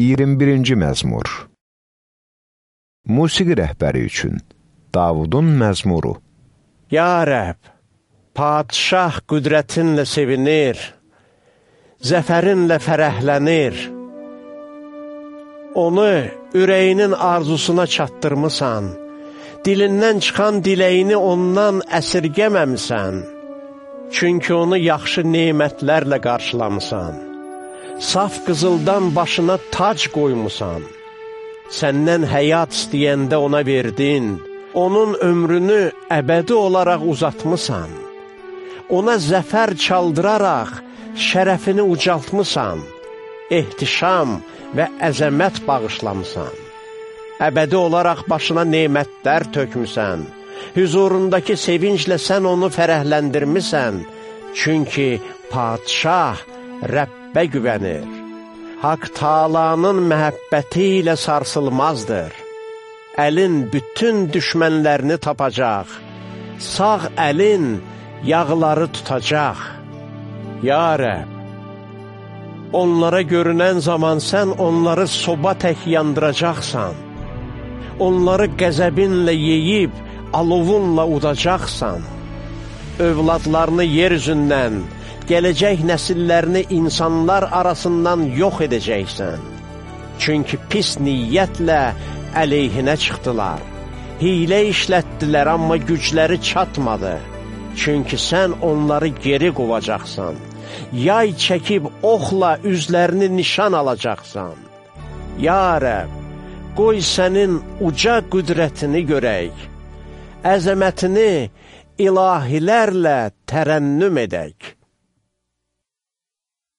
21-ci məzmur Musiqi rəhbəri üçün Davudun məzmuru Ya Rəb, padişah qüdrətinlə sevinir, zəfərinlə fərəhlənir. Onu ürəyinin arzusuna çatdırmısan, dilindən çıxan diləyini ondan əsirgəməmisən. Çünki onu yaxşı neymətlərlə qarşılamısan. Saf qızıldan başına tac qoymusan. Səndən həyat istəyəndə ona verdin, onun ömrünü əbədi olaraq uzatmısan. Ona zəfər çaldıraraq şərəfini ucaltmısan, ehtişam və əzəmət bağışlamısan. Əbədi olaraq başına neymətlər tökmüsən, hüzurundakı sevinclə sən onu fərəhləndirmisən, çünki padişah Rəbbə güvənir. Haqq talanın məhəbbəti ilə sarsılmazdır. Əlin bütün düşmənlərini tapacaq, sağ əlin yağları tutacaq. Ya Rəb, onlara görünən zaman sən onları soba tək yandıracaqsan. Onları qəzəbinlə yeyib, alovunla udacaqsan. Övladlarını yer üzündən, gələcək nəsillərini insanlar arasından yox edəcəksən. Çünki pis niyyətlə əleyhinə çıxdılar. Hilə işlətdilər, amma gücləri çatmadı. Çünki sən onları geri qovacaqsan. Yay çəkib oxla üzlərini nişan alacaqsan. Ya Rəb, qoy sənin uca qüdrətini görək əzəmətini ilahilərlə tərənnüm edək.